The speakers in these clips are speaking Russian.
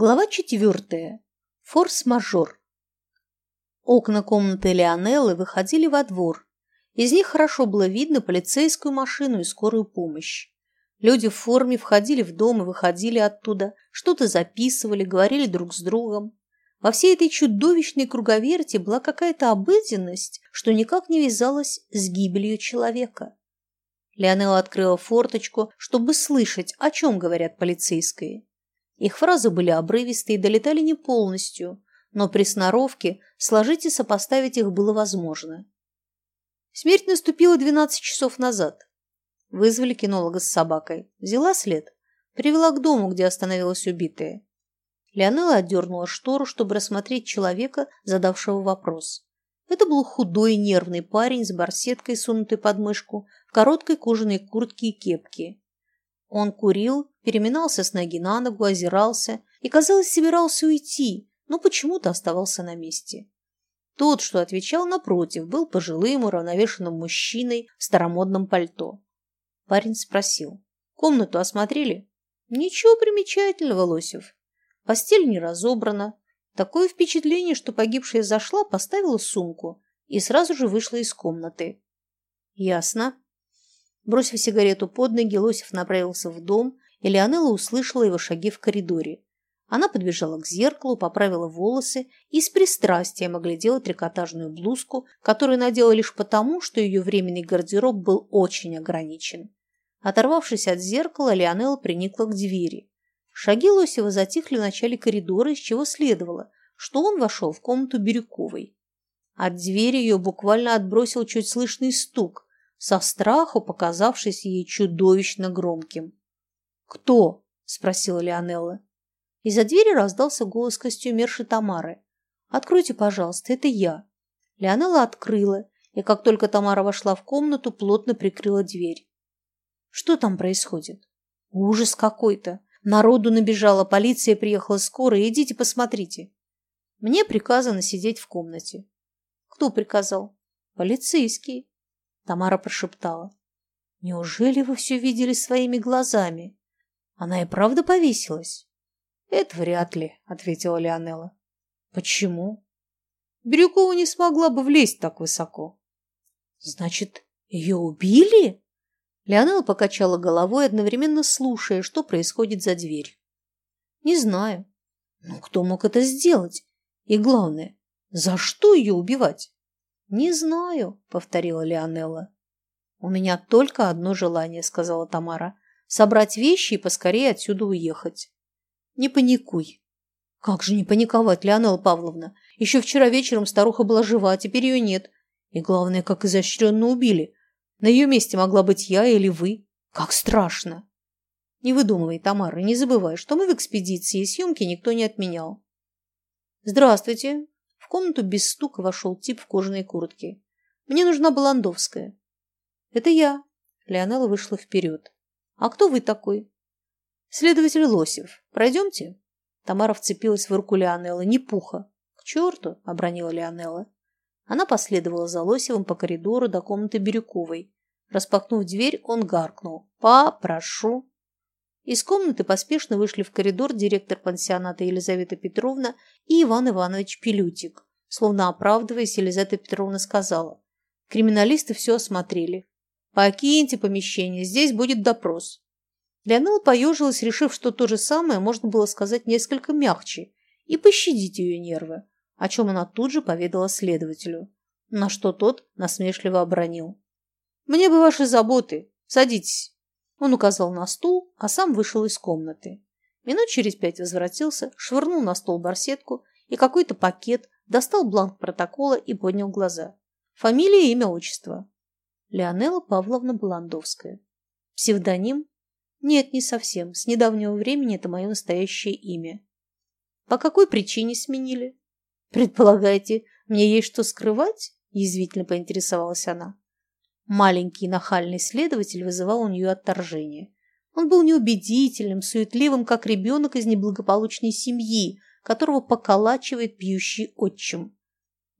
Глава четвертая. Форс-мажор. Окна комнаты Леонеллы выходили во двор. Из них хорошо было видно полицейскую машину и скорую помощь. Люди в форме входили в дом и выходили оттуда, что-то записывали, говорили друг с другом. Во всей этой чудовищной круговерти была какая-то обыденность, что никак не вязалась с гибелью человека. Леонелла открыла форточку, чтобы слышать, о чем говорят полицейские. Их фразы были обрывистые и долетали не полностью, но при сноровке сложить и сопоставить их было возможно. Смерть наступила 12 часов назад. Вызвали кинолога с собакой. Взяла след. Привела к дому, где остановилась убитая. Леонела отдернула штору, чтобы рассмотреть человека, задавшего вопрос. Это был худой нервный парень с барсеткой, сунутой под мышку, в короткой кожаной куртке и кепке. Он курил, переминался с ноги на ногу, озирался и, казалось, собирался уйти, но почему-то оставался на месте. Тот, что отвечал напротив, был пожилым, уравновешенным мужчиной в старомодном пальто. Парень спросил. «Комнату осмотрели?» «Ничего примечательного, Лосев. Постель не разобрана. Такое впечатление, что погибшая зашла, поставила сумку и сразу же вышла из комнаты». «Ясно. Бросив сигарету под ноги, Лосев направился в дом, и Леонела услышала его шаги в коридоре. Она подбежала к зеркалу, поправила волосы и с пристрастием оглядела трикотажную блузку, которую надела лишь потому, что ее временный гардероб был очень ограничен. Оторвавшись от зеркала, Леонела приникла к двери. Шаги Лосева затихли в начале коридора, из чего следовало, что он вошел в комнату Бирюковой. От двери ее буквально отбросил чуть слышный стук, со страху показавшись ей чудовищно громким. «Кто?» – спросила Леонелла. Из-за двери раздался голос костюмерши Тамары. «Откройте, пожалуйста, это я». Леонелла открыла, и как только Тамара вошла в комнату, плотно прикрыла дверь. «Что там происходит?» «Ужас какой-то! Народу набежала, полиция приехала скоро, идите посмотрите». «Мне приказано сидеть в комнате». «Кто приказал?» «Полицейский». Тамара прошептала. «Неужели вы все видели своими глазами? Она и правда повесилась?» «Это вряд ли», — ответила Леонела. «Почему?» «Бирюкова не смогла бы влезть так высоко». «Значит, ее убили?» Леонела покачала головой, одновременно слушая, что происходит за дверь. «Не знаю. Но кто мог это сделать? И главное, за что ее убивать?» «Не знаю», — повторила Леонелла. «У меня только одно желание», — сказала Тамара. «Собрать вещи и поскорее отсюда уехать». «Не паникуй». «Как же не паниковать, Леонелла Павловна? Еще вчера вечером старуха была жива, а теперь ее нет. И главное, как изощренно убили. На ее месте могла быть я или вы. Как страшно!» «Не выдумывай, Тамара, не забывай, что мы в экспедиции, и съемки никто не отменял». «Здравствуйте», в комнату без стука вошел тип в кожаной куртке. «Мне нужна Баландовская». «Это я». Леонела вышла вперед. «А кто вы такой?» «Следователь Лосев. Пройдемте?» Тамара вцепилась в руку Леонеллы. «Не пуха». «К черту!» – обронила Леонелла. Она последовала за Лосевым по коридору до комнаты Бирюковой. Распахнув дверь, он гаркнул. «Попрошу». Из комнаты поспешно вышли в коридор директор пансионата Елизавета Петровна и Иван Иванович Пилютик. Словно оправдываясь, Елизавета Петровна сказала. Криминалисты все осмотрели. «Покиньте помещение, здесь будет допрос». Леонела поежилась, решив, что то же самое можно было сказать несколько мягче и пощадить ее нервы, о чем она тут же поведала следователю, на что тот насмешливо обронил. «Мне бы ваши заботы. Садитесь». Он указал на стул, а сам вышел из комнаты. Минут через пять возвратился, швырнул на стол барсетку и какой-то пакет, достал бланк протокола и поднял глаза. Фамилия, имя, отчество. Леонела Павловна Баландовская. Псевдоним? Нет, не совсем. С недавнего времени это мое настоящее имя. По какой причине сменили? Предполагаете, мне есть что скрывать? Язвительно поинтересовалась она. Маленький нахальный следователь вызывал у нее отторжение. Он был неубедительным, суетливым, как ребенок из неблагополучной семьи, которого поколачивает пьющий отчим.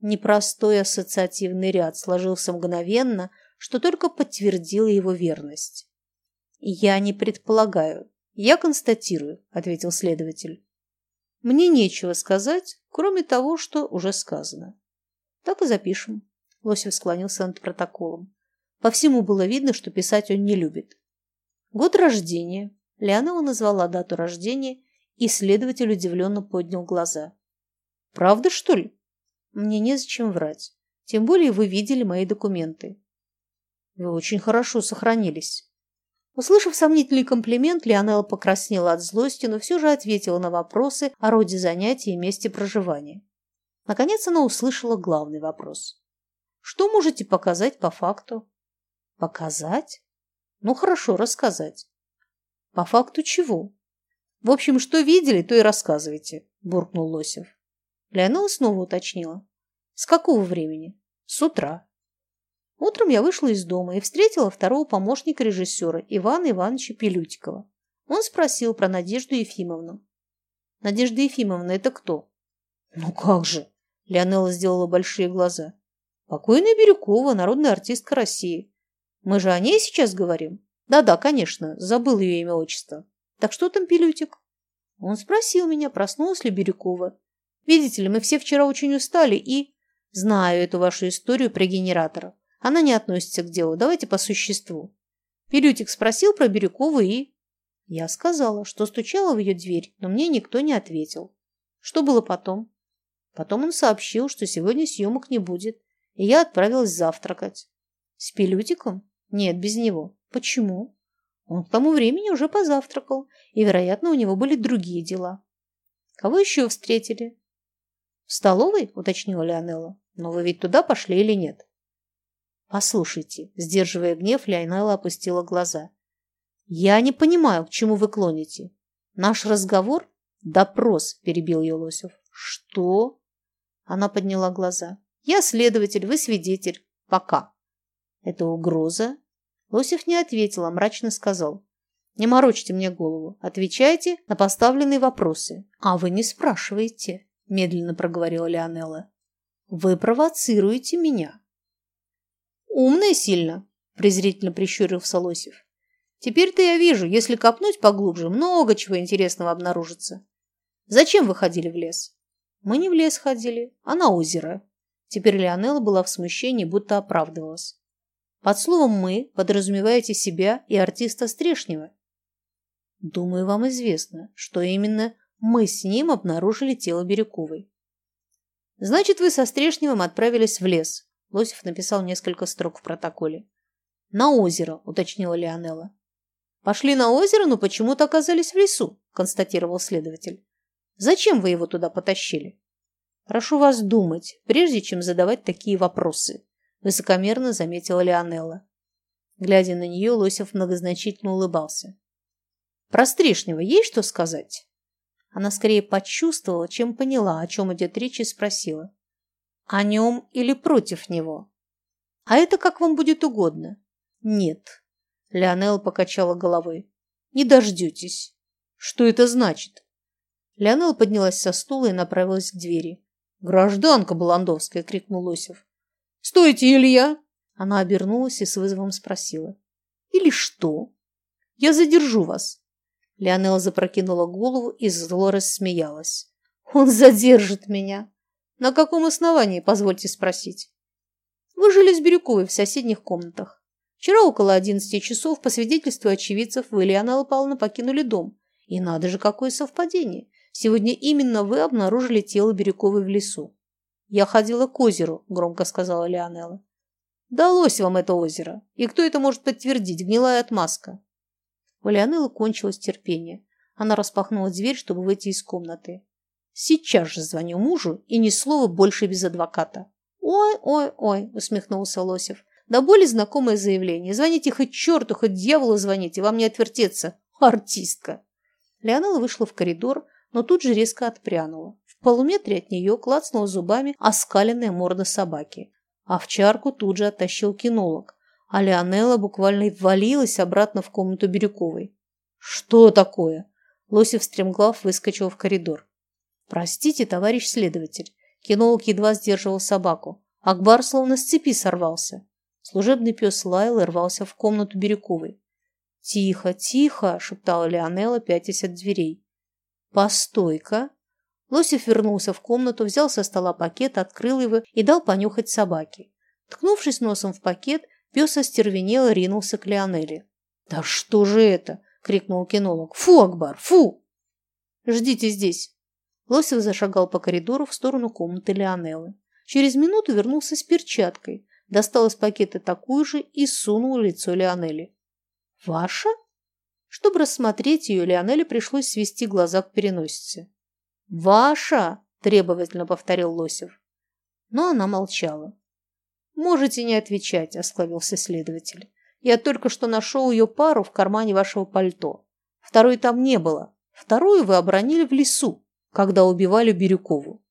Непростой ассоциативный ряд сложился мгновенно, что только подтвердило его верность. «Я не предполагаю, я констатирую», — ответил следователь. Мне нечего сказать, кроме того, что уже сказано. Так и запишем. Лосев склонился над протоколом. По всему было видно, что писать он не любит. Год рождения. Леонова назвала дату рождения, и следователь удивленно поднял глаза. «Правда, что ли?» «Мне незачем врать. Тем более вы видели мои документы». «Вы очень хорошо сохранились». Услышав сомнительный комплимент, Леонела покраснела от злости, но все же ответила на вопросы о роде занятий и месте проживания. Наконец она услышала главный вопрос. «Что можете показать по факту?» «Показать? Ну хорошо, рассказать». «По факту чего?» «В общем, что видели, то и рассказывайте», – буркнул Лосев. Леонела снова уточнила. «С какого времени?» «С утра». Утром я вышла из дома и встретила второго помощника режиссера Ивана Ивановича Пилютикова. Он спросил про Надежду Ефимовну. «Надежда Ефимовна – это кто?» «Ну как же!» – Леонела сделала большие глаза. «Покойная Бирюкова, народная артистка России. Мы же о ней сейчас говорим?» «Да-да, конечно, забыл ее имя отчество. Так что там Пилютик?» Он спросил меня, проснулась ли Бирюкова. «Видите ли, мы все вчера очень устали и...» «Знаю эту вашу историю про генератора. Она не относится к делу. Давайте по существу. Пилютик спросил про Бирюкову и... Я сказала, что стучала в ее дверь, но мне никто не ответил. Что было потом? Потом он сообщил, что сегодня съемок не будет, и я отправилась завтракать. С Пилютиком? Нет, без него. Почему? Он к тому времени уже позавтракал, и, вероятно, у него были другие дела. Кого еще встретили? В столовой, уточнила Леонелла. Но вы ведь туда пошли или нет? «Послушайте», – сдерживая гнев, Лайнелла опустила глаза. «Я не понимаю, к чему вы клоните. Наш разговор – допрос», – перебил ее Лосев. «Что?» Она подняла глаза. «Я следователь, вы свидетель. Пока». «Это угроза?» Лосев не ответил, а мрачно сказал. «Не морочьте мне голову. Отвечайте на поставленные вопросы». «А вы не спрашиваете», – медленно проговорила Леонелла. «Вы провоцируете меня». «Умная сильно», – презрительно прищурил Солосев. «Теперь-то я вижу, если копнуть поглубже, много чего интересного обнаружится. Зачем вы ходили в лес?» «Мы не в лес ходили, а на озеро». Теперь Леонелла была в смущении, будто оправдывалась. «Под словом «мы» подразумеваете себя и артиста Стрешнева?» «Думаю, вам известно, что именно мы с ним обнаружили тело Бирюковой». «Значит, вы со Стрешневым отправились в лес, Лосев написал несколько строк в протоколе. «На озеро», – уточнила Леонелла. «Пошли на озеро, но почему-то оказались в лесу», – констатировал следователь. «Зачем вы его туда потащили?» «Прошу вас думать, прежде чем задавать такие вопросы», – высокомерно заметила Леонелла. Глядя на нее, Лосев многозначительно улыбался. «Про Стрешнева есть что сказать?» Она скорее почувствовала, чем поняла, о чем идет речь, и спросила. О нем или против него? А это как вам будет угодно. Нет. Леонел покачала головой. Не дождетесь. Что это значит? Леонел поднялась со стула и направилась к двери. «Гражданка Баландовская!» — крикнул Лосев. «Стойте, Илья!» Она обернулась и с вызовом спросила. «Или что? Я задержу вас!» Леонел запрокинула голову и зло рассмеялась. «Он задержит меня!» На каком основании, позвольте спросить? Вы жили с Бирюковой в соседних комнатах. Вчера около одиннадцати часов по свидетельству очевидцев вы, Ильяна Павловна, покинули дом. И надо же, какое совпадение. Сегодня именно вы обнаружили тело Бирюковой в лесу. Я ходила к озеру, громко сказала Леонела. Далось вам это озеро. И кто это может подтвердить? Гнилая отмазка. У Леонелы кончилось терпение. Она распахнула дверь, чтобы выйти из комнаты. Сейчас же звоню мужу и ни слова больше без адвоката. Ой, ой, ой, усмехнулся Лосев. Да более знакомое заявление. Звоните хоть черту, хоть дьяволу звоните, вам не отвертеться. Артистка. Леонела вышла в коридор, но тут же резко отпрянула. В полуметре от нее клацнула зубами оскаленная морда собаки. Овчарку тут же оттащил кинолог, а Леонела буквально ввалилась обратно в комнату Бирюковой. «Что такое?» Лосев стремглав выскочил в коридор. «Простите, товарищ следователь». Кинолог едва сдерживал собаку. Акбар словно с цепи сорвался. Служебный пес лаял и рвался в комнату Бирюковой. «Тихо, тихо!» – шептала Леонела, пятясь от дверей. «Постой-ка!» Лосев вернулся в комнату, взял со стола пакет, открыл его и дал понюхать собаке. Ткнувшись носом в пакет, пес остервенело ринулся к Леонеле. «Да что же это?» – крикнул кинолог. «Фу, Акбар, фу!» «Ждите здесь!» Лосев зашагал по коридору в сторону комнаты Леонеллы. Через минуту вернулся с перчаткой, достал из пакета такую же и сунул лицо Леонели. «Ваша?» Чтобы рассмотреть ее, Леонеле пришлось свести глаза к переносице. «Ваша!» – требовательно повторил Лосев. Но она молчала. «Можете не отвечать», – осклавился следователь. «Я только что нашел ее пару в кармане вашего пальто. Второй там не было. Вторую вы обронили в лесу, когда убивали Бирюкову.